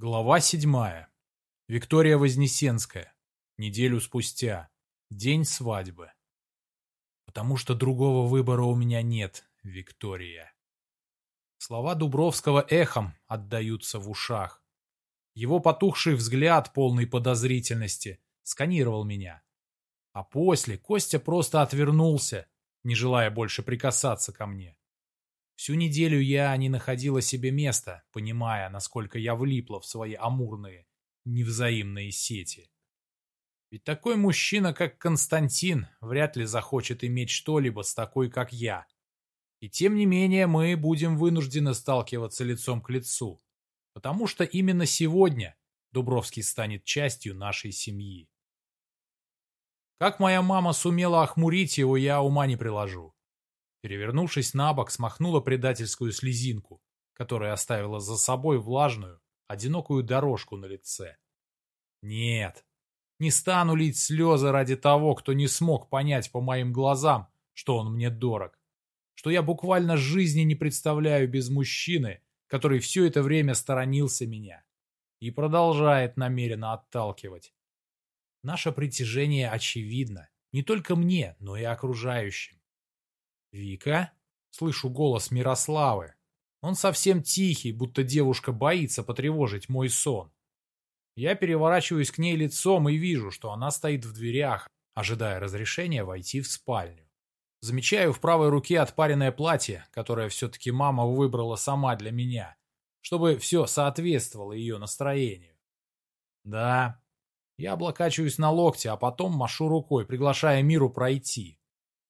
Глава седьмая. Виктория Вознесенская. Неделю спустя. День свадьбы. Потому что другого выбора у меня нет, Виктория. Слова Дубровского эхом отдаются в ушах. Его потухший взгляд, полный подозрительности, сканировал меня. А после Костя просто отвернулся, не желая больше прикасаться ко мне. Всю неделю я не находила себе места, понимая, насколько я влипла в свои амурные, невзаимные сети. Ведь такой мужчина, как Константин, вряд ли захочет иметь что-либо с такой, как я. И тем не менее мы будем вынуждены сталкиваться лицом к лицу, потому что именно сегодня Дубровский станет частью нашей семьи. Как моя мама сумела охмурить его, я ума не приложу. Перевернувшись на бок, смахнула предательскую слезинку, которая оставила за собой влажную, одинокую дорожку на лице. Нет, не стану лить слезы ради того, кто не смог понять по моим глазам, что он мне дорог. Что я буквально жизни не представляю без мужчины, который все это время сторонился меня и продолжает намеренно отталкивать. Наше притяжение очевидно не только мне, но и окружающим. «Вика?» Слышу голос Мирославы. Он совсем тихий, будто девушка боится потревожить мой сон. Я переворачиваюсь к ней лицом и вижу, что она стоит в дверях, ожидая разрешения войти в спальню. Замечаю в правой руке отпаренное платье, которое все-таки мама выбрала сама для меня, чтобы все соответствовало ее настроению. Да, я облокачиваюсь на локте, а потом машу рукой, приглашая Миру пройти.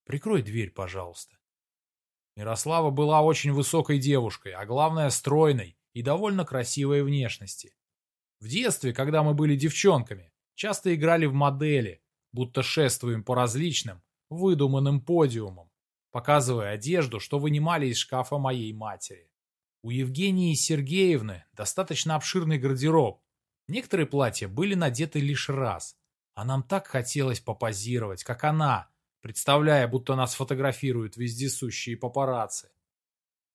Прикрой дверь, пожалуйста. Мирослава была очень высокой девушкой, а главное стройной и довольно красивой внешности. В детстве, когда мы были девчонками, часто играли в модели, будто шествуем по различным, выдуманным подиумам, показывая одежду, что вынимали из шкафа моей матери. У Евгении Сергеевны достаточно обширный гардероб. Некоторые платья были надеты лишь раз, а нам так хотелось попозировать, как она, представляя, будто нас фотографируют вездесущие папарацци.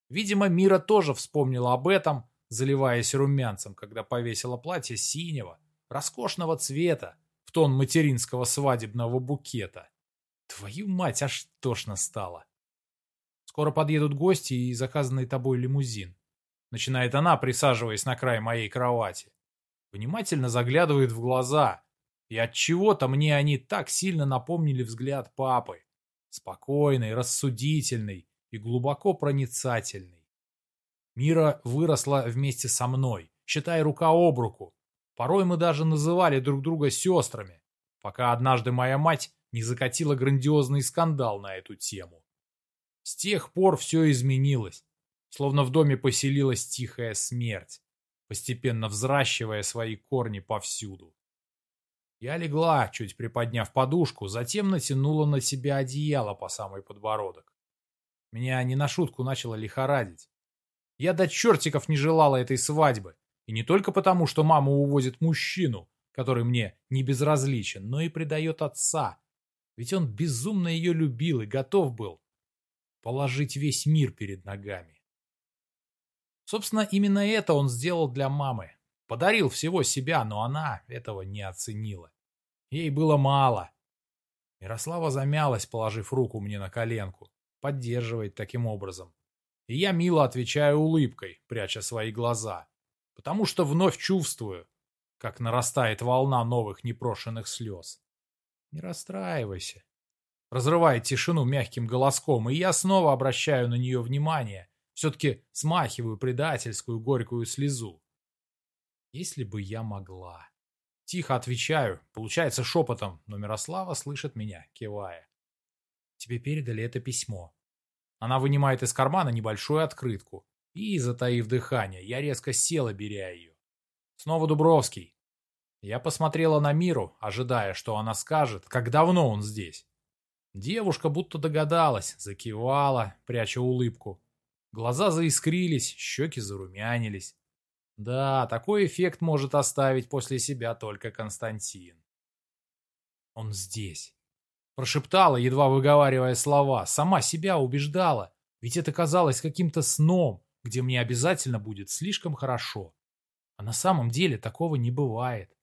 Видимо, Мира тоже вспомнила об этом, заливаясь румянцем, когда повесила платье синего, роскошного цвета, в тон материнского свадебного букета. Твою мать, аж тошно стало. Скоро подъедут гости и заказанный тобой лимузин. Начинает она, присаживаясь на край моей кровати. Внимательно заглядывает в глаза, и от чего-то мне они так сильно напомнили взгляд папы. Спокойный, рассудительный и глубоко проницательный. Мира выросла вместе со мной, считай рука об руку. Порой мы даже называли друг друга сестрами, пока однажды моя мать не закатила грандиозный скандал на эту тему. С тех пор все изменилось, словно в доме поселилась тихая смерть, постепенно взращивая свои корни повсюду. Я легла, чуть приподняв подушку, затем натянула на себя одеяло по самый подбородок. Меня не на шутку начало лихорадить. Я до чертиков не желала этой свадьбы. И не только потому, что мама увозит мужчину, который мне не безразличен, но и предает отца. Ведь он безумно ее любил и готов был положить весь мир перед ногами. Собственно, именно это он сделал для мамы. Подарил всего себя, но она этого не оценила. Ей было мало. Ярослава замялась, положив руку мне на коленку. Поддерживает таким образом. И я мило отвечаю улыбкой, пряча свои глаза. Потому что вновь чувствую, как нарастает волна новых непрошенных слез. Не расстраивайся. Разрывает тишину мягким голоском, и я снова обращаю на нее внимание. Все-таки смахиваю предательскую горькую слезу. Если бы я могла. Тихо отвечаю, получается шепотом, но Мирослава слышит меня, кивая. Тебе передали это письмо. Она вынимает из кармана небольшую открытку. И, затаив дыхание, я резко села, беря ее. Снова Дубровский. Я посмотрела на Миру, ожидая, что она скажет, как давно он здесь. Девушка будто догадалась, закивала, пряча улыбку. Глаза заискрились, щеки зарумянились. Да, такой эффект может оставить после себя только Константин. Он здесь. Прошептала, едва выговаривая слова, сама себя убеждала, ведь это казалось каким-то сном, где мне обязательно будет слишком хорошо. А на самом деле такого не бывает.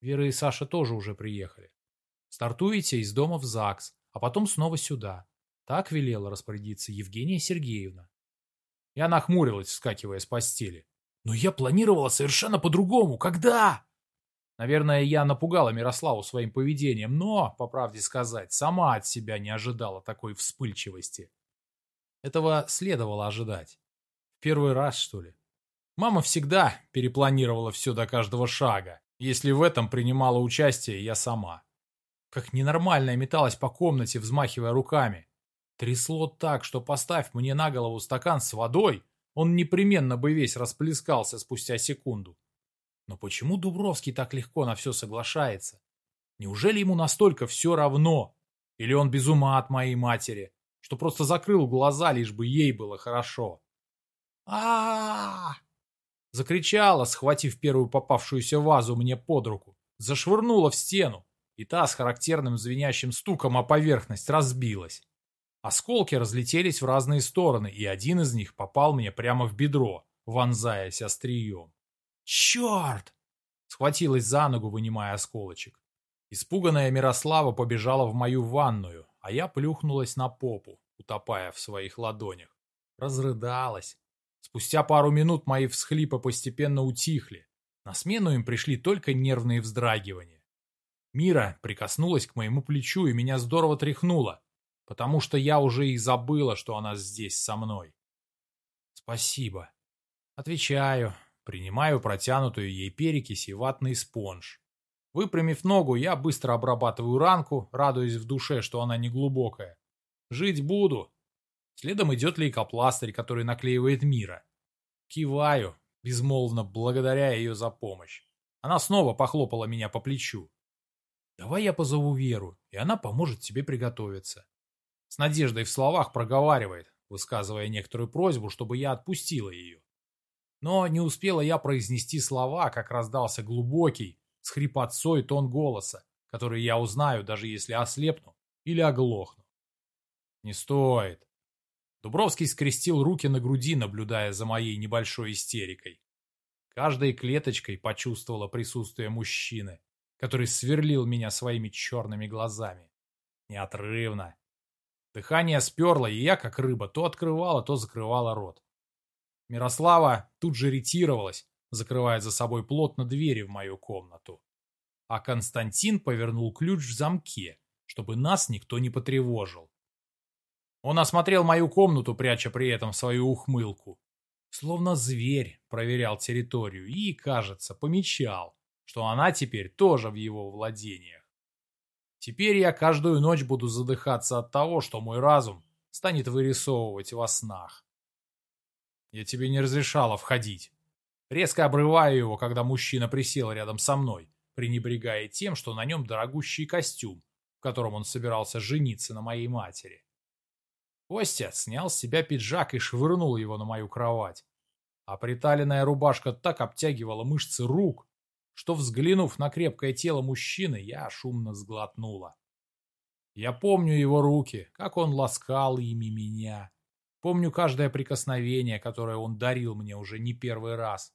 Вера и Саша тоже уже приехали. Стартуете из дома в ЗАГС, а потом снова сюда. Так велела распорядиться Евгения Сергеевна. Я нахмурилась, вскакивая с постели. Но я планировала совершенно по-другому. Когда? Наверное, я напугала Мирославу своим поведением, но, по правде сказать, сама от себя не ожидала такой вспыльчивости. Этого следовало ожидать. В первый раз, что ли? Мама всегда перепланировала все до каждого шага, если в этом принимала участие я сама. Как ненормальная металась по комнате, взмахивая руками. Трясло так, что поставь мне на голову стакан с водой, он непременно бы весь расплескался спустя секунду. Но почему Дубровский так легко на все соглашается? Неужели ему настолько все равно? Или он без ума от моей матери, что просто закрыл глаза, лишь бы ей было хорошо? а, Закричала, схватив первую попавшуюся вазу мне под руку. Зашвырнула в стену, и та с характерным звенящим стуком о поверхность разбилась. Осколки разлетелись в разные стороны, и один из них попал мне прямо в бедро, вонзаясь острием. «Черт!» Схватилась за ногу, вынимая осколочек. Испуганная Мирослава побежала в мою ванную, а я плюхнулась на попу, утопая в своих ладонях. Разрыдалась. Спустя пару минут мои всхлипы постепенно утихли. На смену им пришли только нервные вздрагивания. Мира прикоснулась к моему плечу и меня здорово тряхнула потому что я уже и забыла, что она здесь со мной. Спасибо. Отвечаю, принимаю протянутую ей перекись и ватный спонж. Выпрямив ногу, я быстро обрабатываю ранку, радуясь в душе, что она не глубокая. Жить буду. Следом идет лейкопластырь, который наклеивает Мира. Киваю, безмолвно благодаря ее за помощь. Она снова похлопала меня по плечу. «Давай я позову Веру, и она поможет тебе приготовиться. С надеждой в словах проговаривает, высказывая некоторую просьбу, чтобы я отпустила ее. Но не успела я произнести слова, как раздался глубокий, с хрипотцой тон голоса, который я узнаю, даже если ослепну или оглохну. Не стоит. Дубровский скрестил руки на груди, наблюдая за моей небольшой истерикой. Каждой клеточкой почувствовала присутствие мужчины, который сверлил меня своими черными глазами. Неотрывно, Дыхание сперло, и я, как рыба, то открывала, то закрывала рот. Мирослава тут же ретировалась, закрывая за собой плотно двери в мою комнату. А Константин повернул ключ в замке, чтобы нас никто не потревожил. Он осмотрел мою комнату, пряча при этом свою ухмылку. Словно зверь проверял территорию и, кажется, помечал, что она теперь тоже в его владениях. Теперь я каждую ночь буду задыхаться от того, что мой разум станет вырисовывать во снах. Я тебе не разрешала входить. Резко обрываю его, когда мужчина присел рядом со мной, пренебрегая тем, что на нем дорогущий костюм, в котором он собирался жениться на моей матери. Костя снял с себя пиджак и швырнул его на мою кровать. А приталенная рубашка так обтягивала мышцы рук, что, взглянув на крепкое тело мужчины, я шумно сглотнула. Я помню его руки, как он ласкал ими меня. Помню каждое прикосновение, которое он дарил мне уже не первый раз.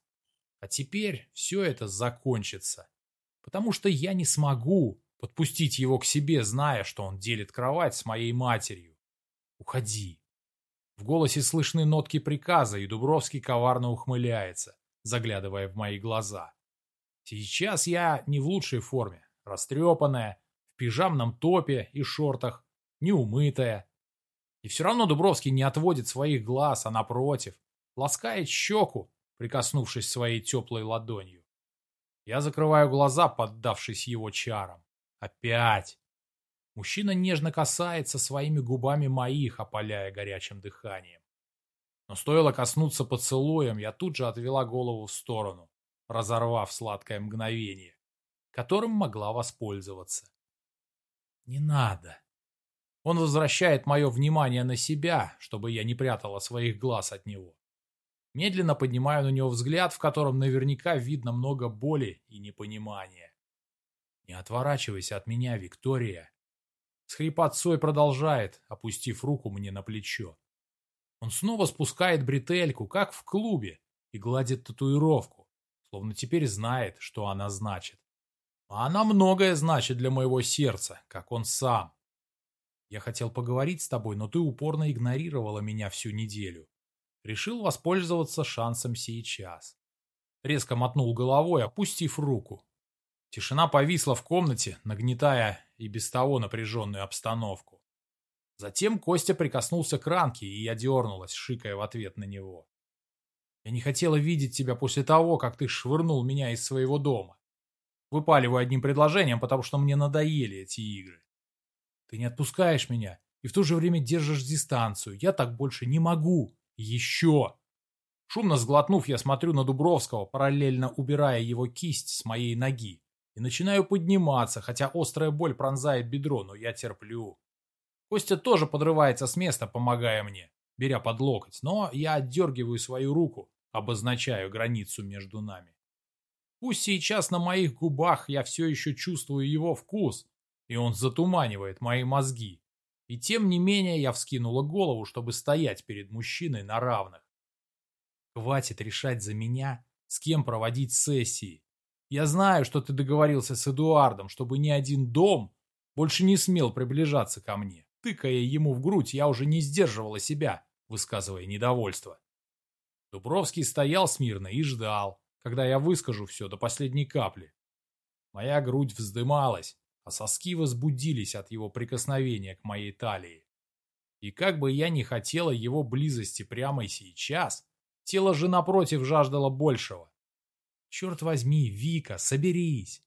А теперь все это закончится. Потому что я не смогу подпустить его к себе, зная, что он делит кровать с моей матерью. Уходи. В голосе слышны нотки приказа, и Дубровский коварно ухмыляется, заглядывая в мои глаза. Сейчас я не в лучшей форме, растрепанная, в пижамном топе и шортах, неумытая. И все равно Дубровский не отводит своих глаз, а напротив, ласкает щеку, прикоснувшись своей теплой ладонью. Я закрываю глаза, поддавшись его чарам. Опять. Мужчина нежно касается своими губами моих, опаляя горячим дыханием. Но стоило коснуться поцелуем, я тут же отвела голову в сторону разорвав сладкое мгновение, которым могла воспользоваться. Не надо. Он возвращает мое внимание на себя, чтобы я не прятала своих глаз от него. Медленно поднимаю на него взгляд, в котором наверняка видно много боли и непонимания. Не отворачивайся от меня, Виктория. С хрипотцой продолжает, опустив руку мне на плечо. Он снова спускает бретельку, как в клубе, и гладит татуировку, словно теперь знает, что она значит. А она многое значит для моего сердца, как он сам. Я хотел поговорить с тобой, но ты упорно игнорировала меня всю неделю. Решил воспользоваться шансом сейчас. Резко мотнул головой, опустив руку. Тишина повисла в комнате, нагнетая и без того напряженную обстановку. Затем Костя прикоснулся к ранке, и я дернулась, шикая в ответ на него. Я не хотела видеть тебя после того, как ты швырнул меня из своего дома. Выпаливаю одним предложением, потому что мне надоели эти игры. Ты не отпускаешь меня и в то же время держишь дистанцию. Я так больше не могу. Еще. Шумно сглотнув, я смотрю на Дубровского, параллельно убирая его кисть с моей ноги. И начинаю подниматься, хотя острая боль пронзает бедро, но я терплю. Костя тоже подрывается с места, помогая мне, беря под локоть, но я отдергиваю свою руку, обозначаю границу между нами. Пусть сейчас на моих губах я все еще чувствую его вкус, и он затуманивает мои мозги. И тем не менее я вскинула голову, чтобы стоять перед мужчиной на равных. Хватит решать за меня, с кем проводить сессии. Я знаю, что ты договорился с Эдуардом, чтобы ни один дом больше не смел приближаться ко мне. Тыкая ему в грудь, я уже не сдерживала себя, высказывая недовольство. Дубровский стоял смирно и ждал, когда я выскажу все до последней капли. Моя грудь вздымалась, а соски возбудились от его прикосновения к моей талии. И как бы я ни хотела его близости прямо сейчас, тело же напротив жаждало большего. «Черт возьми, Вика, соберись!»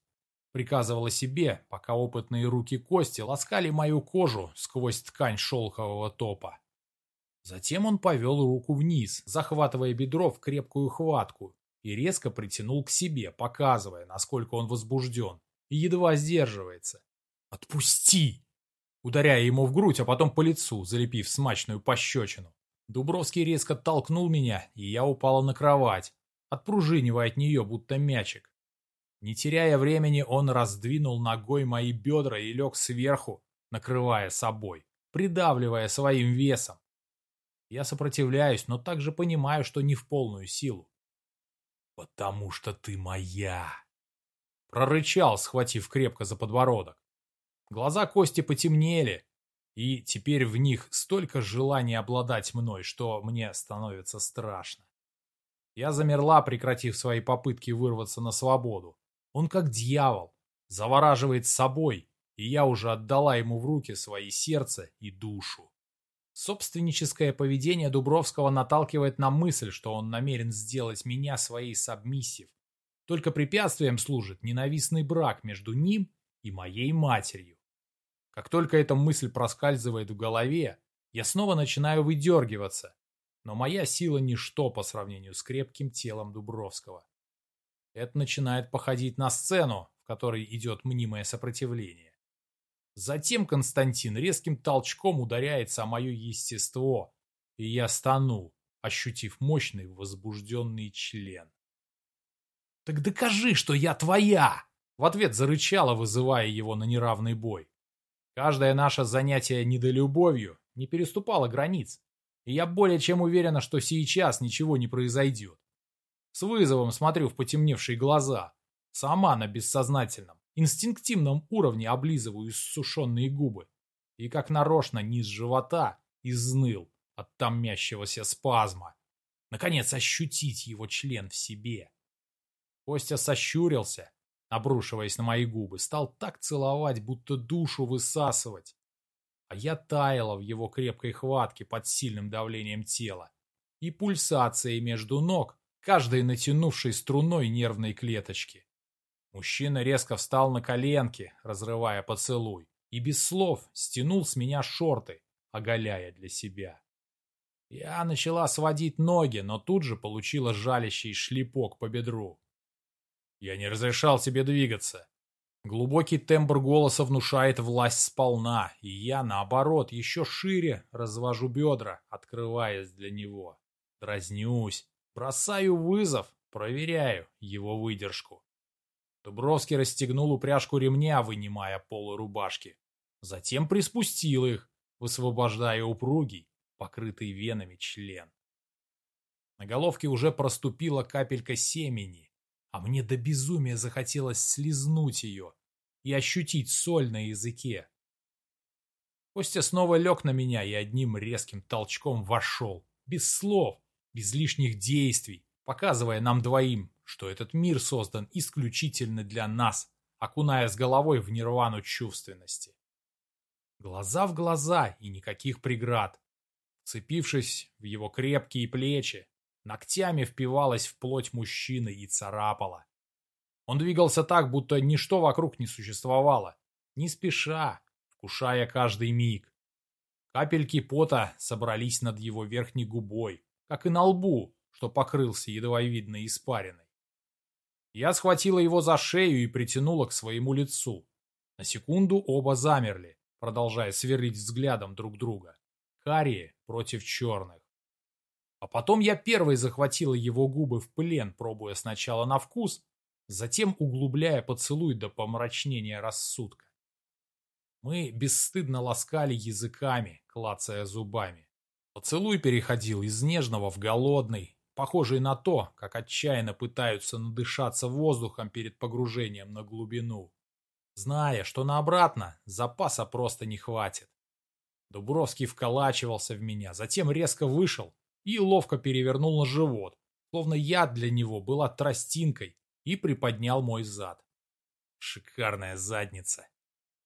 Приказывала себе, пока опытные руки Кости ласкали мою кожу сквозь ткань шелкового топа. Затем он повел руку вниз, захватывая бедро в крепкую хватку и резко притянул к себе, показывая, насколько он возбужден, и едва сдерживается. «Отпусти!» Ударяя ему в грудь, а потом по лицу, залепив смачную пощечину. Дубровский резко толкнул меня, и я упала на кровать, отпружинивая от нее, будто мячик. Не теряя времени, он раздвинул ногой мои бедра и лег сверху, накрывая собой, придавливая своим весом. Я сопротивляюсь, но также понимаю, что не в полную силу. «Потому что ты моя!» Прорычал, схватив крепко за подбородок. Глаза Кости потемнели, и теперь в них столько желания обладать мной, что мне становится страшно. Я замерла, прекратив свои попытки вырваться на свободу. Он как дьявол, завораживает собой, и я уже отдала ему в руки свои сердце и душу. Собственническое поведение Дубровского наталкивает на мысль, что он намерен сделать меня своей сабмиссив. Только препятствием служит ненавистный брак между ним и моей матерью. Как только эта мысль проскальзывает в голове, я снова начинаю выдергиваться, но моя сила ничто по сравнению с крепким телом Дубровского. Это начинает походить на сцену, в которой идет мнимое сопротивление. Затем Константин резким толчком ударяется о мое естество, и я стану, ощутив мощный возбужденный член. «Так докажи, что я твоя!» В ответ зарычала, вызывая его на неравный бой. Каждое наше занятие недолюбовью не переступало границ, и я более чем уверена, что сейчас ничего не произойдет. С вызовом смотрю в потемневшие глаза, сама на бессознательном инстинктивном уровне облизываю иссушенные губы. И как нарочно низ живота изныл от томящегося спазма. Наконец ощутить его член в себе. Костя сощурился, обрушиваясь на мои губы, стал так целовать, будто душу высасывать. А я таяла в его крепкой хватке под сильным давлением тела и пульсацией между ног, каждой натянувшей струной нервной клеточки. Мужчина резко встал на коленки, разрывая поцелуй, и без слов стянул с меня шорты, оголяя для себя. Я начала сводить ноги, но тут же получила жалящий шлепок по бедру. Я не разрешал тебе двигаться. Глубокий тембр голоса внушает власть сполна, и я, наоборот, еще шире развожу бедра, открываясь для него. Дразнюсь, бросаю вызов, проверяю его выдержку. Дубровский расстегнул упряжку ремня, вынимая полы рубашки. Затем приспустил их, высвобождая упругий, покрытый венами член. На головке уже проступила капелька семени, а мне до безумия захотелось слезнуть ее и ощутить соль на языке. Костя снова лег на меня и одним резким толчком вошел, без слов, без лишних действий, показывая нам двоим, что этот мир создан исключительно для нас, окуная с головой в нирвану чувственности. Глаза в глаза и никаких преград. Цепившись в его крепкие плечи, ногтями впивалась в плоть мужчины и царапала. Он двигался так, будто ничто вокруг не существовало, не спеша, вкушая каждый миг. Капельки пота собрались над его верхней губой, как и на лбу, что покрылся едва видной испариной. Я схватила его за шею и притянула к своему лицу. На секунду оба замерли, продолжая сверлить взглядом друг друга. Карие против черных. А потом я первой захватила его губы в плен, пробуя сначала на вкус, затем углубляя поцелуй до помрачнения рассудка. Мы бесстыдно ласкали языками, клацая зубами. Поцелуй переходил из нежного в голодный, похожий на то, как отчаянно пытаются надышаться воздухом перед погружением на глубину, зная, что на обратно запаса просто не хватит. Дубровский вколачивался в меня, затем резко вышел и ловко перевернул на живот, словно яд для него была тростинкой, и приподнял мой зад. Шикарная задница.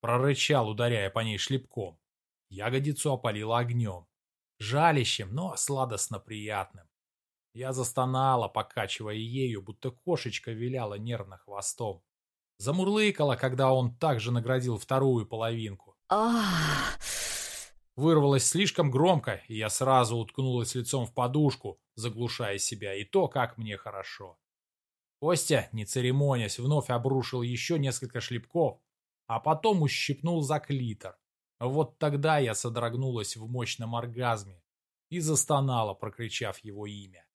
Прорычал, ударяя по ней шлепком. Ягодицу опалило огнем. Жалящим, но сладостно приятным. Я застонала, покачивая ею, будто кошечка виляла нервно хвостом. Замурлыкала, когда он также наградил вторую половинку. Вырвалось слишком громко, и я сразу уткнулась лицом в подушку, заглушая себя, и то, как мне хорошо. Костя, не церемонясь, вновь обрушил еще несколько шлепков, а потом ущипнул за клитор. Вот тогда я содрогнулась в мощном оргазме и застонала, прокричав его имя.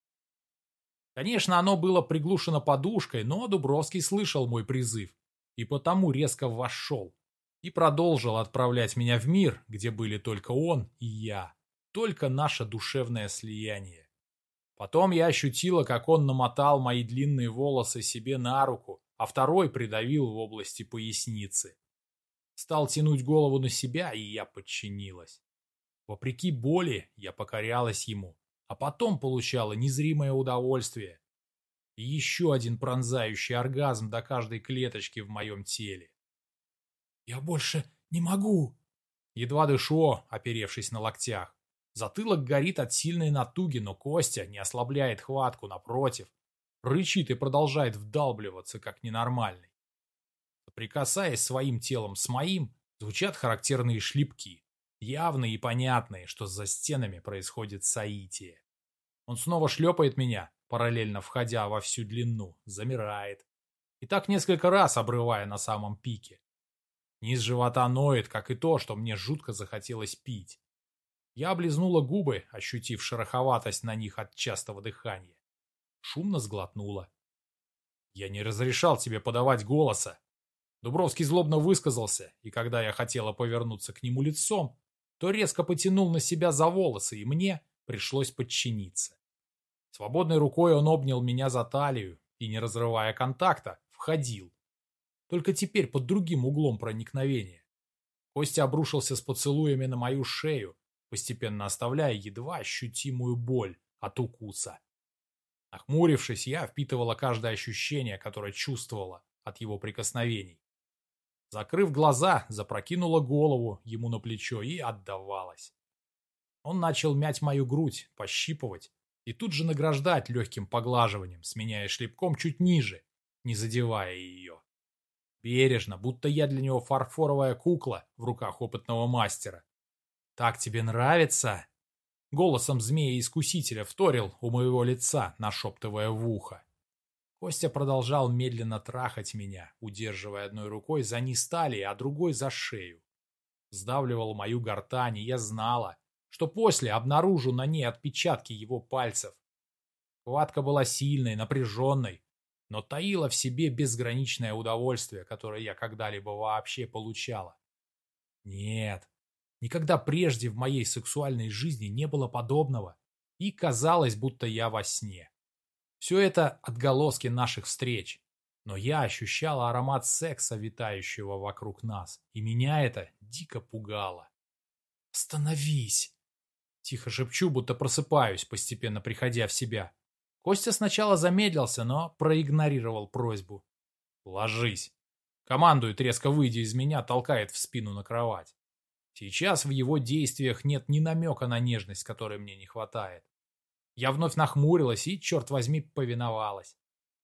Конечно, оно было приглушено подушкой, но Дубровский слышал мой призыв и потому резко вошел и продолжил отправлять меня в мир, где были только он и я, только наше душевное слияние. Потом я ощутила, как он намотал мои длинные волосы себе на руку, а второй придавил в области поясницы. Стал тянуть голову на себя, и я подчинилась. Вопреки боли я покорялась ему, а потом получала незримое удовольствие. И еще один пронзающий оргазм до каждой клеточки в моем теле. «Я больше не могу!» Едва дышу, оперевшись на локтях. Затылок горит от сильной натуги, но Костя не ослабляет хватку, напротив. Рычит и продолжает вдалбливаться, как ненормальный. Прикасаясь своим телом с моим, звучат характерные шлепки явные и понятные, что за стенами происходит соитие. Он снова шлепает меня, параллельно входя во всю длину, замирает. И так несколько раз обрывая на самом пике. Низ живота ноет, как и то, что мне жутко захотелось пить. Я облизнула губы, ощутив шероховатость на них от частого дыхания. Шумно сглотнула. «Я не разрешал тебе подавать голоса!» Дубровский злобно высказался, и когда я хотела повернуться к нему лицом, то резко потянул на себя за волосы, и мне пришлось подчиниться. Свободной рукой он обнял меня за талию и, не разрывая контакта, входил. Только теперь под другим углом проникновения. Костя обрушился с поцелуями на мою шею, постепенно оставляя едва ощутимую боль от укуса. Нахмурившись, я впитывала каждое ощущение, которое чувствовала от его прикосновений. Закрыв глаза, запрокинула голову ему на плечо и отдавалась. Он начал мять мою грудь, пощипывать и тут же награждать легким поглаживанием, сменяя шлепком чуть ниже, не задевая ее. Бережно, будто я для него фарфоровая кукла в руках опытного мастера. «Так тебе нравится?» Голосом змея-искусителя вторил у моего лица, нашептывая в ухо. Костя продолжал медленно трахать меня, удерживая одной рукой за низ талии, а другой за шею. Сдавливал мою гортань, и я знала, что после обнаружу на ней отпечатки его пальцев. Хватка была сильной, напряженной, но таила в себе безграничное удовольствие, которое я когда-либо вообще получала. Нет, никогда прежде в моей сексуальной жизни не было подобного, и казалось, будто я во сне. Все это отголоски наших встреч, Но я ощущала аромат секса, витающего вокруг нас, и меня это дико пугало. «Остановись!» Тихо шепчу, будто просыпаюсь, постепенно приходя в себя. Костя сначала замедлился, но проигнорировал просьбу. «Ложись!» Командует, резко выйдя из меня, толкает в спину на кровать. Сейчас в его действиях нет ни намека на нежность, которой мне не хватает. Я вновь нахмурилась и, черт возьми, повиновалась.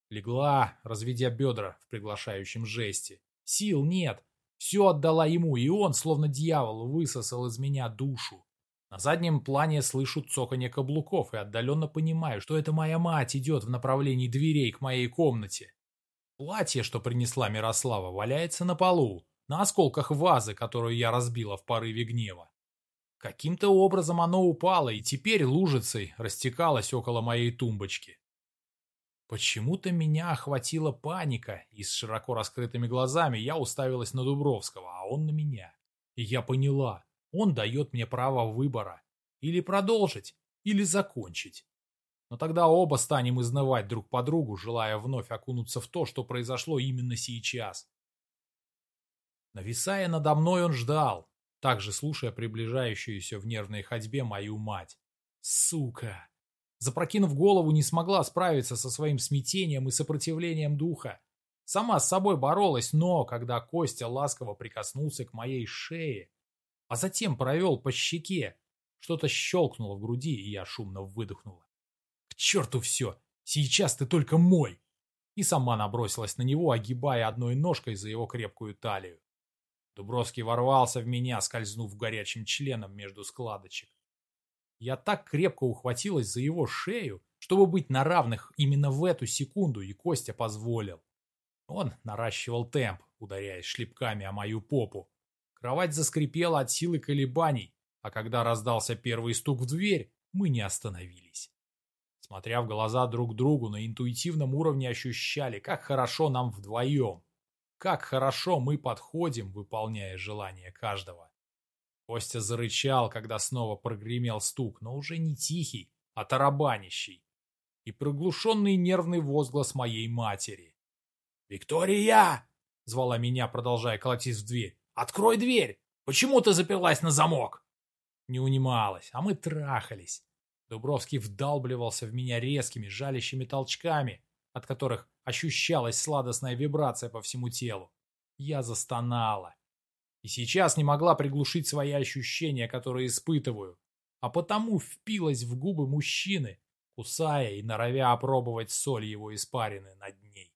Легла, разведя бедра в приглашающем жесте. Сил нет. Все отдала ему, и он, словно дьявол, высосал из меня душу. На заднем плане слышу цоканье каблуков и отдаленно понимаю, что это моя мать идет в направлении дверей к моей комнате. Платье, что принесла Мирослава, валяется на полу, на осколках вазы, которую я разбила в порыве гнева. Каким-то образом оно упало и теперь лужицей растекалось около моей тумбочки. Почему-то меня охватила паника, и с широко раскрытыми глазами я уставилась на Дубровского, а он на меня. И я поняла, он дает мне право выбора. Или продолжить, или закончить. Но тогда оба станем изнывать друг по другу, желая вновь окунуться в то, что произошло именно сейчас. Нависая надо мной, он ждал, также слушая приближающуюся в нервной ходьбе мою мать. Сука! Запрокинув голову, не смогла справиться со своим смятением и сопротивлением духа. Сама с собой боролась, но когда Костя ласково прикоснулся к моей шее, а затем провел по щеке, что-то щелкнуло в груди, и я шумно выдохнула. «К черту все! Сейчас ты только мой!» И сама набросилась на него, огибая одной ножкой за его крепкую талию. Дубровский ворвался в меня, скользнув горячим членом между складочек. Я так крепко ухватилась за его шею, чтобы быть на равных именно в эту секунду, и Костя позволил. Он наращивал темп, ударяясь шлепками о мою попу. Кровать заскрипела от силы колебаний, а когда раздался первый стук в дверь, мы не остановились. Смотря в глаза друг другу, на интуитивном уровне ощущали, как хорошо нам вдвоем. Как хорошо мы подходим, выполняя желания каждого. Костя зарычал, когда снова прогремел стук, но уже не тихий, а тарабанящий. И проглушенный нервный возглас моей матери. «Виктория!» — звала меня, продолжая колотить в дверь. «Открой дверь! Почему ты заперлась на замок?» Не унималась, а мы трахались. Дубровский вдалбливался в меня резкими, жалящими толчками, от которых ощущалась сладостная вибрация по всему телу. Я застонала. И сейчас не могла приглушить свои ощущения, которые испытываю, а потому впилась в губы мужчины, кусая и норовя опробовать соль его испарины над ней.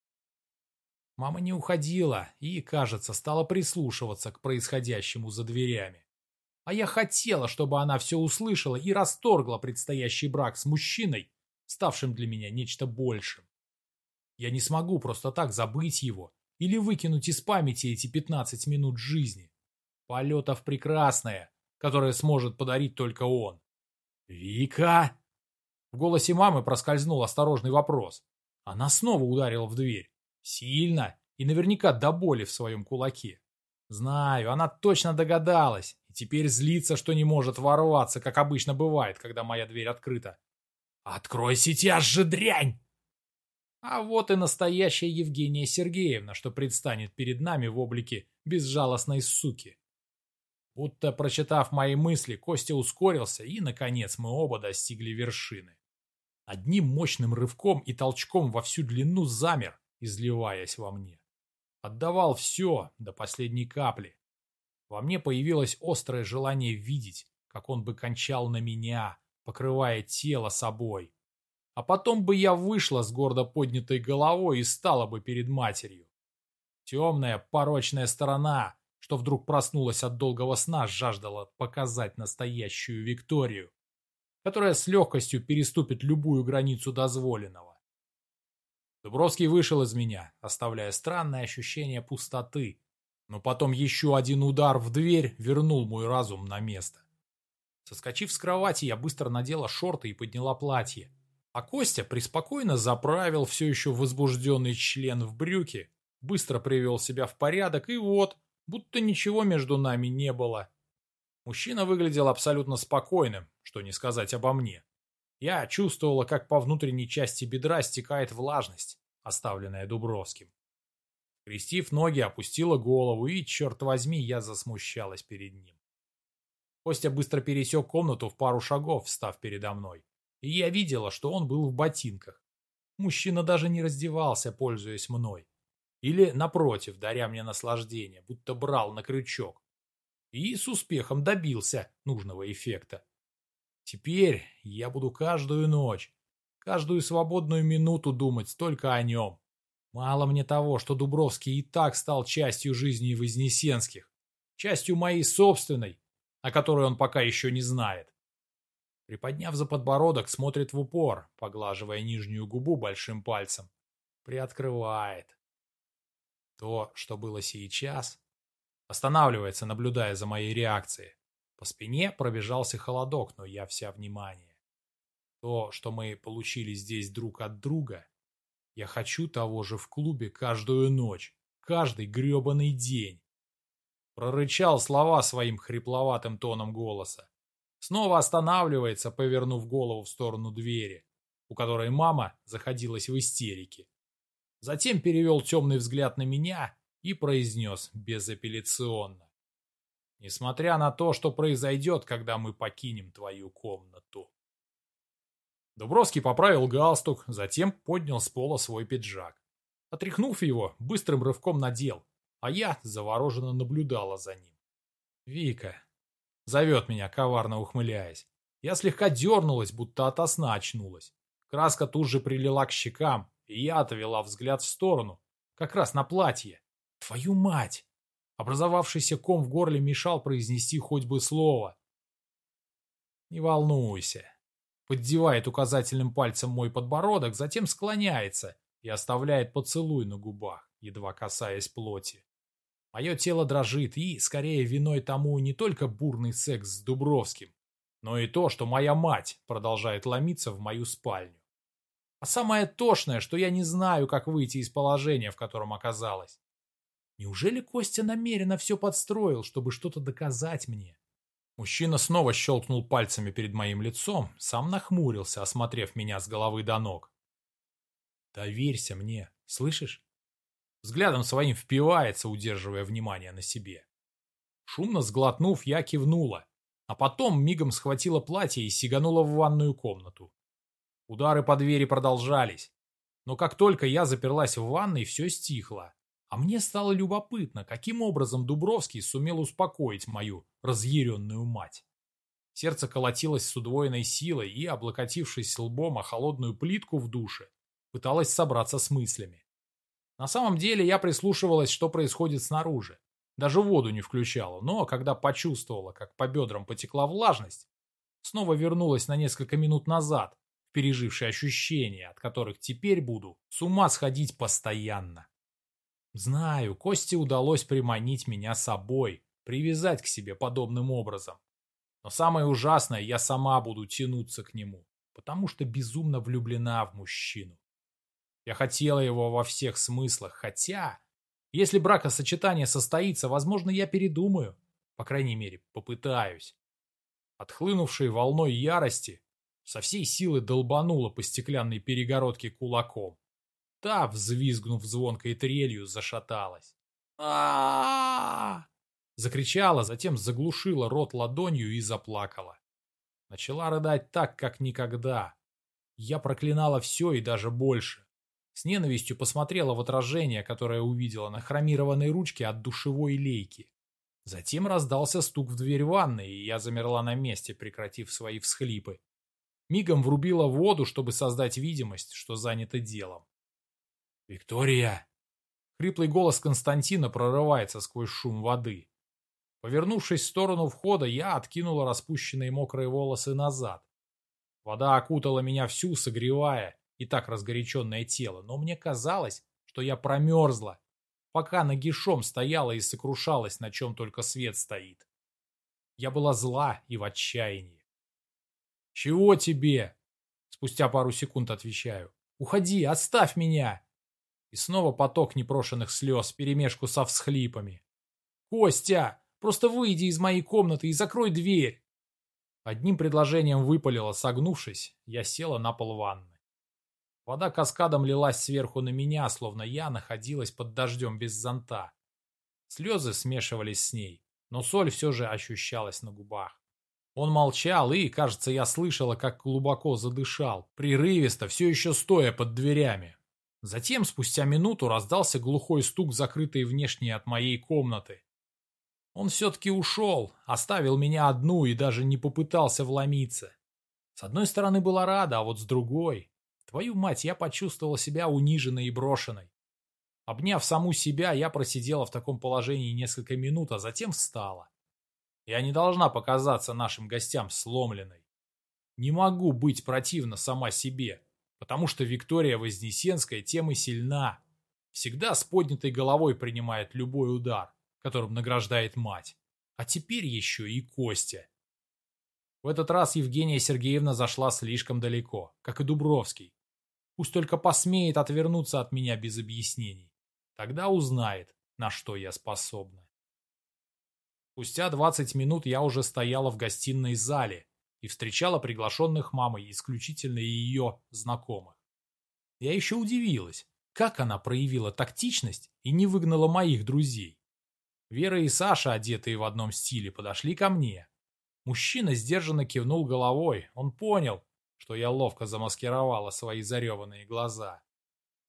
Мама не уходила и, кажется, стала прислушиваться к происходящему за дверями. А я хотела, чтобы она все услышала и расторгла предстоящий брак с мужчиной, ставшим для меня нечто большим. Я не смогу просто так забыть его или выкинуть из памяти эти 15 минут жизни. Полетов прекрасное, которое сможет подарить только он. «Вика!» В голосе мамы проскользнул осторожный вопрос. Она снова ударила в дверь. Сильно и наверняка до боли в своем кулаке. Знаю, она точно догадалась и теперь злится, что не может ворваться, как обычно бывает, когда моя дверь открыта. «Открой сейчас же, дрянь!» А вот и настоящая Евгения Сергеевна, что предстанет перед нами в облике безжалостной суки. Будто прочитав мои мысли, Костя ускорился, и, наконец, мы оба достигли вершины. Одним мощным рывком и толчком во всю длину замер, изливаясь во мне. Отдавал все до последней капли. Во мне появилось острое желание видеть, как он бы кончал на меня, покрывая тело собой, а потом бы я вышла с гордо поднятой головой и стала бы перед матерью. Темная, порочная сторона, что вдруг проснулась от долгого сна, жаждала показать настоящую Викторию, которая с легкостью переступит любую границу дозволенного. Дубровский вышел из меня, оставляя странное ощущение пустоты, но потом еще один удар в дверь вернул мой разум на место. Соскочив с кровати, я быстро надела шорты и подняла платье. А Костя преспокойно заправил все еще возбужденный член в брюки, быстро привел себя в порядок и вот, будто ничего между нами не было. Мужчина выглядел абсолютно спокойным, что не сказать обо мне. Я чувствовала, как по внутренней части бедра стекает влажность, оставленная Дубровским. Крестив ноги, опустила голову, и, черт возьми, я засмущалась перед ним. Костя быстро пересек комнату в пару шагов, встав передо мной. И я видела, что он был в ботинках. Мужчина даже не раздевался, пользуясь мной. Или, напротив, даря мне наслаждение, будто брал на крючок. И с успехом добился нужного эффекта. Теперь я буду каждую ночь, каждую свободную минуту думать только о нем. Мало мне того, что Дубровский и так стал частью жизни Вознесенских, частью моей собственной, о которой он пока еще не знает. Приподняв за подбородок, смотрит в упор, поглаживая нижнюю губу большим пальцем. Приоткрывает. То, что было сейчас, останавливается, наблюдая за моей реакцией. По спине пробежался холодок, но я вся внимание. То, что мы получили здесь друг от друга, я хочу того же в клубе каждую ночь, каждый гребаный день. Прорычал слова своим хрипловатым тоном голоса. Снова останавливается, повернув голову в сторону двери, у которой мама заходилась в истерике. Затем перевел темный взгляд на меня и произнес безапелляционно. Несмотря на то, что произойдет, когда мы покинем твою комнату. Дубровский поправил галстук, затем поднял с пола свой пиджак. Отряхнув его, быстрым рывком надел, а я завороженно наблюдала за ним. «Вика!» — зовет меня, коварно ухмыляясь. Я слегка дернулась, будто ото сна очнулась. Краска тут же прилила к щекам, и я отвела взгляд в сторону, как раз на платье. Твою мать! Образовавшийся ком в горле мешал произнести хоть бы слово. «Не волнуйся», — поддевает указательным пальцем мой подбородок, затем склоняется и оставляет поцелуй на губах, едва касаясь плоти. Мое тело дрожит, и, скорее, виной тому не только бурный секс с Дубровским, но и то, что моя мать продолжает ломиться в мою спальню. А самое тошное, что я не знаю, как выйти из положения, в котором оказалась. Неужели Костя намеренно все подстроил, чтобы что-то доказать мне? Мужчина снова щелкнул пальцами перед моим лицом, сам нахмурился, осмотрев меня с головы до ног. «Доверься мне, слышишь? Взглядом своим впивается, удерживая внимание на себе. Шумно сглотнув, я кивнула, а потом мигом схватила платье и сиганула в ванную комнату. Удары по двери продолжались, но как только я заперлась в ванной, все стихло. А мне стало любопытно, каким образом Дубровский сумел успокоить мою разъяренную мать. Сердце колотилось с удвоенной силой и, облокотившись лбом о холодную плитку в душе, пыталось собраться с мыслями. На самом деле я прислушивалась, что происходит снаружи. Даже воду не включала, но когда почувствовала, как по бедрам потекла влажность, снова вернулась на несколько минут назад, пережившие ощущения, от которых теперь буду с ума сходить постоянно. Знаю, Косте удалось приманить меня собой, привязать к себе подобным образом. Но самое ужасное, я сама буду тянуться к нему, потому что безумно влюблена в мужчину. Я хотела его во всех смыслах, хотя, если бракосочетание состоится, возможно, я передумаю. По крайней мере, попытаюсь. Отхлынувшей волной ярости со всей силы долбанула по стеклянной перегородке кулаком. Та, взвизгнув звонкой трелью, зашаталась. а Закричала, затем заглушила рот ладонью и заплакала. Начала рыдать так, как никогда. Я проклинала все и даже больше. С ненавистью посмотрела в отражение, которое увидела на хромированной ручке от душевой лейки. Затем раздался стук в дверь ванной, и я замерла на месте, прекратив свои всхлипы. Мигом врубила воду, чтобы создать видимость, что занято делом. «Виктория!» Хриплый голос Константина прорывается сквозь шум воды. Повернувшись в сторону входа, я откинула распущенные мокрые волосы назад. Вода окутала меня всю, согревая, и так разгоряченное тело, но мне казалось, что я промерзла, пока нагишом стояла и сокрушалась, на чем только свет стоит. Я была зла и в отчаянии. «Чего тебе?» Спустя пару секунд отвечаю. «Уходи, оставь меня!» И снова поток непрошенных слез, перемешку со всхлипами. «Костя, просто выйди из моей комнаты и закрой дверь!» Одним предложением выпалила, согнувшись, я села на пол ванны. Вода каскадом лилась сверху на меня, словно я находилась под дождем без зонта. Слезы смешивались с ней, но соль все же ощущалась на губах. Он молчал, и, кажется, я слышала, как глубоко задышал, прерывисто, все еще стоя под дверями. Затем, спустя минуту, раздался глухой стук, закрытой внешне от моей комнаты. Он все-таки ушел, оставил меня одну и даже не попытался вломиться. С одной стороны была рада, а вот с другой... Твою мать, я почувствовала себя униженной и брошенной. Обняв саму себя, я просидела в таком положении несколько минут, а затем встала. Я не должна показаться нашим гостям сломленной. Не могу быть противна сама себе, потому что Виктория Вознесенская тем и сильна. Всегда с поднятой головой принимает любой удар, которым награждает мать. А теперь еще и Костя. В этот раз Евгения Сергеевна зашла слишком далеко, как и Дубровский. Пусть только посмеет отвернуться от меня без объяснений. Тогда узнает, на что я способна. Спустя 20 минут я уже стояла в гостиной зале и встречала приглашенных мамой исключительно ее знакомых. Я еще удивилась, как она проявила тактичность и не выгнала моих друзей. Вера и Саша, одетые в одном стиле, подошли ко мне. Мужчина сдержанно кивнул головой, он понял, что я ловко замаскировала свои зареванные глаза.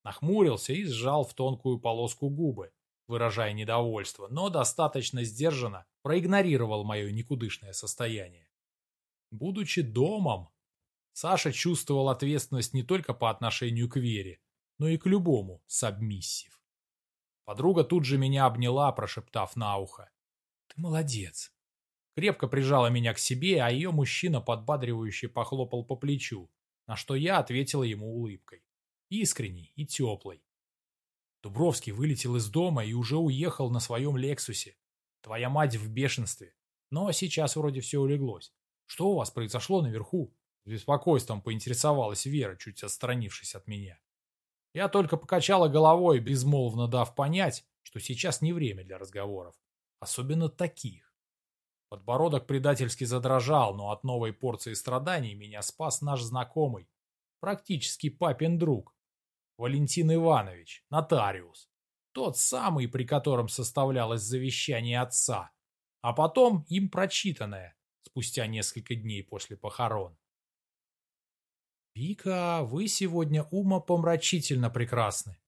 Нахмурился и сжал в тонкую полоску губы, выражая недовольство, но достаточно сдержанно проигнорировал мое никудышное состояние. Будучи домом, Саша чувствовал ответственность не только по отношению к Вере, но и к любому сабмиссив. Подруга тут же меня обняла, прошептав на ухо. «Ты молодец». Крепко прижала меня к себе, а ее мужчина подбадривающе похлопал по плечу, на что я ответила ему улыбкой. Искренней и теплой. Дубровский вылетел из дома и уже уехал на своем Лексусе. Твоя мать в бешенстве. Но сейчас вроде все улеглось. Что у вас произошло наверху? С беспокойством поинтересовалась Вера, чуть отстранившись от меня. Я только покачала головой, безмолвно дав понять, что сейчас не время для разговоров. Особенно таких. Подбородок предательски задрожал, но от новой порции страданий меня спас наш знакомый, практически папин друг, Валентин Иванович, нотариус. Тот самый, при котором составлялось завещание отца, а потом им прочитанное, спустя несколько дней после похорон. «Вика, вы сегодня умопомрачительно прекрасны».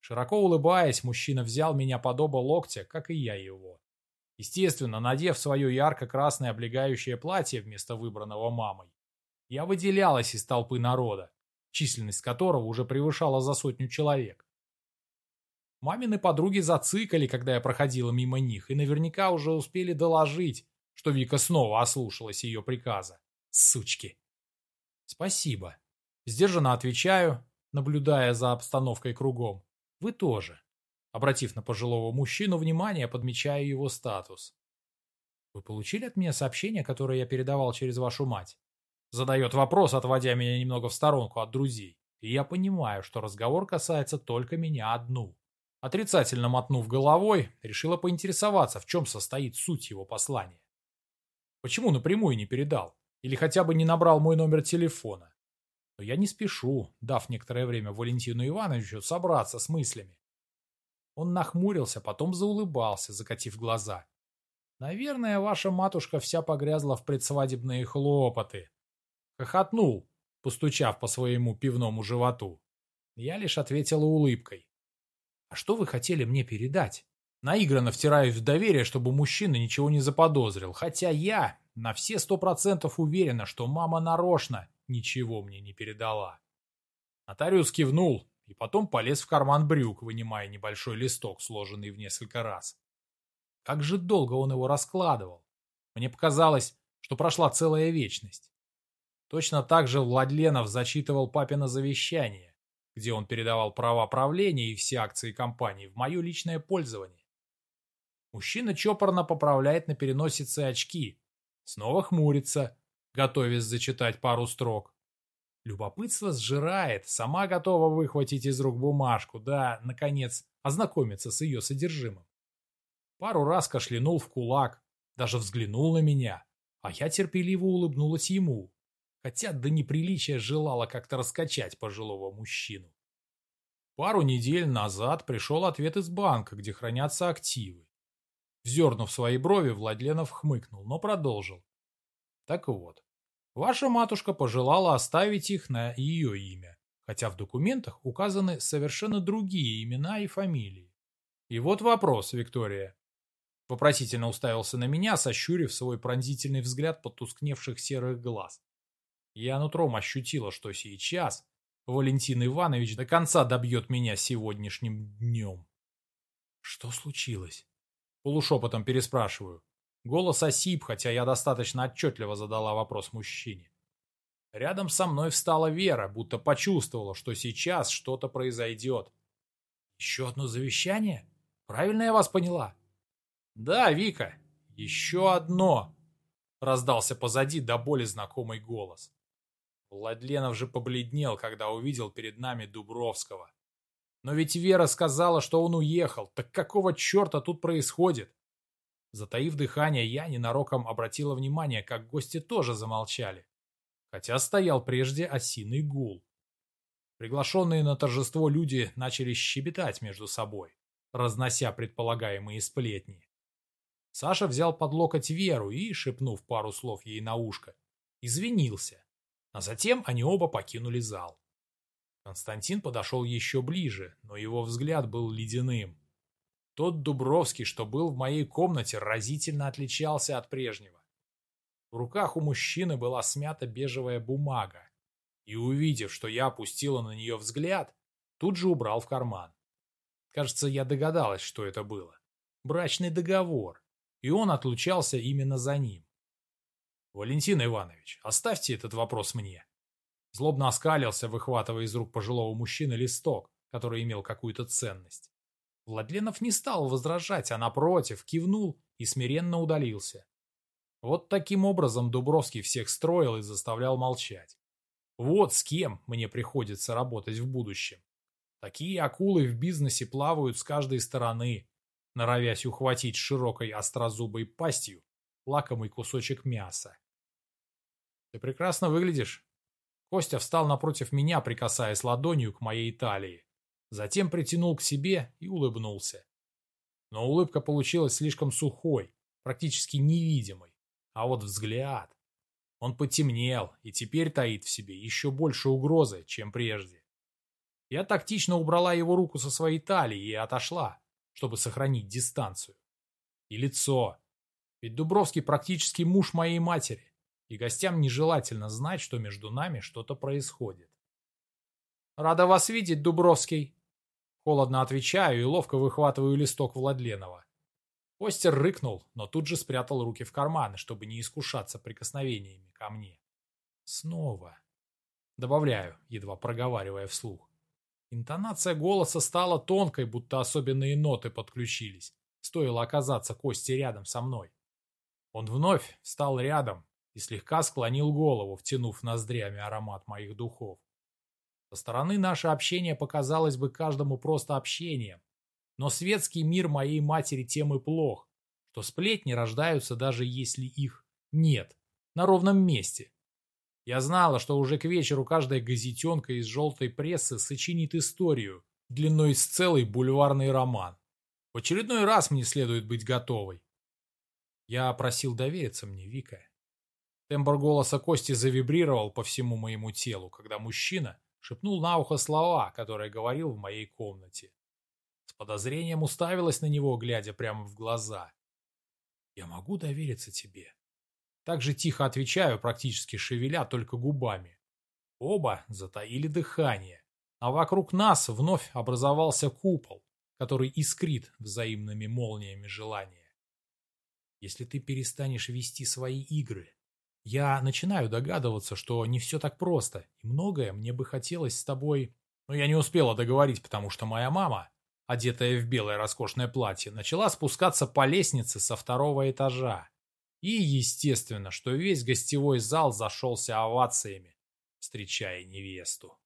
Широко улыбаясь, мужчина взял меня под оба локтя, как и я его. Естественно, надев свое ярко-красное облегающее платье вместо выбранного мамой, я выделялась из толпы народа, численность которого уже превышала за сотню человек. Мамины подруги зацикали, когда я проходила мимо них, и наверняка уже успели доложить, что Вика снова ослушалась ее приказа. Сучки. Спасибо. Сдержанно отвечаю, наблюдая за обстановкой кругом. Вы тоже. Обратив на пожилого мужчину внимание, подмечаю его статус. Вы получили от меня сообщение, которое я передавал через вашу мать? Задает вопрос, отводя меня немного в сторонку от друзей. И я понимаю, что разговор касается только меня одну. Отрицательно мотнув головой, решила поинтересоваться, в чем состоит суть его послания. Почему напрямую не передал? Или хотя бы не набрал мой номер телефона? Но я не спешу, дав некоторое время Валентину Ивановичу собраться с мыслями. Он нахмурился, потом заулыбался, закатив глаза. «Наверное, ваша матушка вся погрязла в предсвадебные хлопоты», Хохотнул, постучав по своему пивному животу. Я лишь ответила улыбкой. «А что вы хотели мне передать?» Наигранно втираюсь в доверие, чтобы мужчина ничего не заподозрил, хотя я на все сто процентов уверена, что мама нарочно ничего мне не передала. Нотариус кивнул и потом полез в карман брюк, вынимая небольшой листок, сложенный в несколько раз. Как же долго он его раскладывал. Мне показалось, что прошла целая вечность. Точно так же Владленов зачитывал папино завещание, где он передавал права правления и все акции компании в мое личное пользование. Мужчина чопорно поправляет на переносице очки, снова хмурится, готовясь зачитать пару строк. Любопытство сжирает, сама готова выхватить из рук бумажку, да, наконец, ознакомиться с ее содержимым. Пару раз кашлянул в кулак, даже взглянул на меня, а я терпеливо улыбнулась ему, хотя до неприличия желала как-то раскачать пожилого мужчину. Пару недель назад пришел ответ из банка, где хранятся активы. Взернув свои брови, Владленов хмыкнул, но продолжил. Так вот, ваша матушка пожелала оставить их на ее имя, хотя в документах указаны совершенно другие имена и фамилии. И вот вопрос, Виктория. Вопросительно уставился на меня, сощурив свой пронзительный взгляд потускневших серых глаз. Я нутром ощутила, что сейчас Валентин Иванович до конца добьет меня сегодняшним днем. Что случилось? Полушепотом переспрашиваю. Голос осип, хотя я достаточно отчетливо задала вопрос мужчине. Рядом со мной встала Вера, будто почувствовала, что сейчас что-то произойдет. Еще одно завещание? Правильно я вас поняла? Да, Вика, еще одно. Раздался позади до боли знакомый голос. Владленов же побледнел, когда увидел перед нами Дубровского. Но ведь Вера сказала, что он уехал. Так какого черта тут происходит? Затаив дыхание, я ненароком обратила внимание, как гости тоже замолчали. Хотя стоял прежде осиный гул. Приглашенные на торжество люди начали щебетать между собой, разнося предполагаемые сплетни. Саша взял под локоть Веру и, шепнув пару слов ей на ушко, извинился. А затем они оба покинули зал. Константин подошел еще ближе, но его взгляд был ледяным. Тот Дубровский, что был в моей комнате, разительно отличался от прежнего. В руках у мужчины была смята бежевая бумага, и, увидев, что я опустила на нее взгляд, тут же убрал в карман. Кажется, я догадалась, что это было. Брачный договор, и он отлучался именно за ним. «Валентин Иванович, оставьте этот вопрос мне». Злобно оскалился, выхватывая из рук пожилого мужчины листок, который имел какую-то ценность. Владленов не стал возражать, а напротив, кивнул и смиренно удалился. Вот таким образом Дубровский всех строил и заставлял молчать. Вот с кем мне приходится работать в будущем. Такие акулы в бизнесе плавают с каждой стороны, норовясь ухватить широкой острозубой пастью лакомый кусочек мяса. Ты прекрасно выглядишь. Костя встал напротив меня, прикасаясь ладонью к моей талии. Затем притянул к себе и улыбнулся. Но улыбка получилась слишком сухой, практически невидимой. А вот взгляд... Он потемнел и теперь таит в себе еще больше угрозы, чем прежде. Я тактично убрала его руку со своей талии и отошла, чтобы сохранить дистанцию. И лицо. Ведь Дубровский практически муж моей матери и гостям нежелательно знать, что между нами что-то происходит. «Рада вас видеть, Дубровский!» Холодно отвечаю и ловко выхватываю листок Владленова. Остер рыкнул, но тут же спрятал руки в карманы, чтобы не искушаться прикосновениями ко мне. Снова. Добавляю, едва проговаривая вслух. Интонация голоса стала тонкой, будто особенные ноты подключились. Стоило оказаться Кости рядом со мной. Он вновь стал рядом, и слегка склонил голову, втянув ноздрями аромат моих духов. Со стороны наше общение показалось бы каждому просто общением, но светский мир моей матери тем и плох, что сплетни рождаются даже если их нет, на ровном месте. Я знала, что уже к вечеру каждая газетенка из желтой прессы сочинит историю, длиной с целый бульварный роман. В очередной раз мне следует быть готовой. Я просил довериться мне, Вика. Тембр голоса Кости завибрировал по всему моему телу, когда мужчина шепнул на ухо слова, которые говорил в моей комнате. С подозрением уставилась на него, глядя прямо в глаза. «Я могу довериться тебе?» Так же тихо отвечаю, практически шевеля только губами. Оба затаили дыхание, а вокруг нас вновь образовался купол, который искрит взаимными молниями желания. Если ты перестанешь вести свои игры, я начинаю догадываться, что не все так просто, и многое мне бы хотелось с тобой... Но я не успела договорить, потому что моя мама, одетая в белое роскошное платье, начала спускаться по лестнице со второго этажа. И естественно, что весь гостевой зал зашелся овациями, встречая невесту.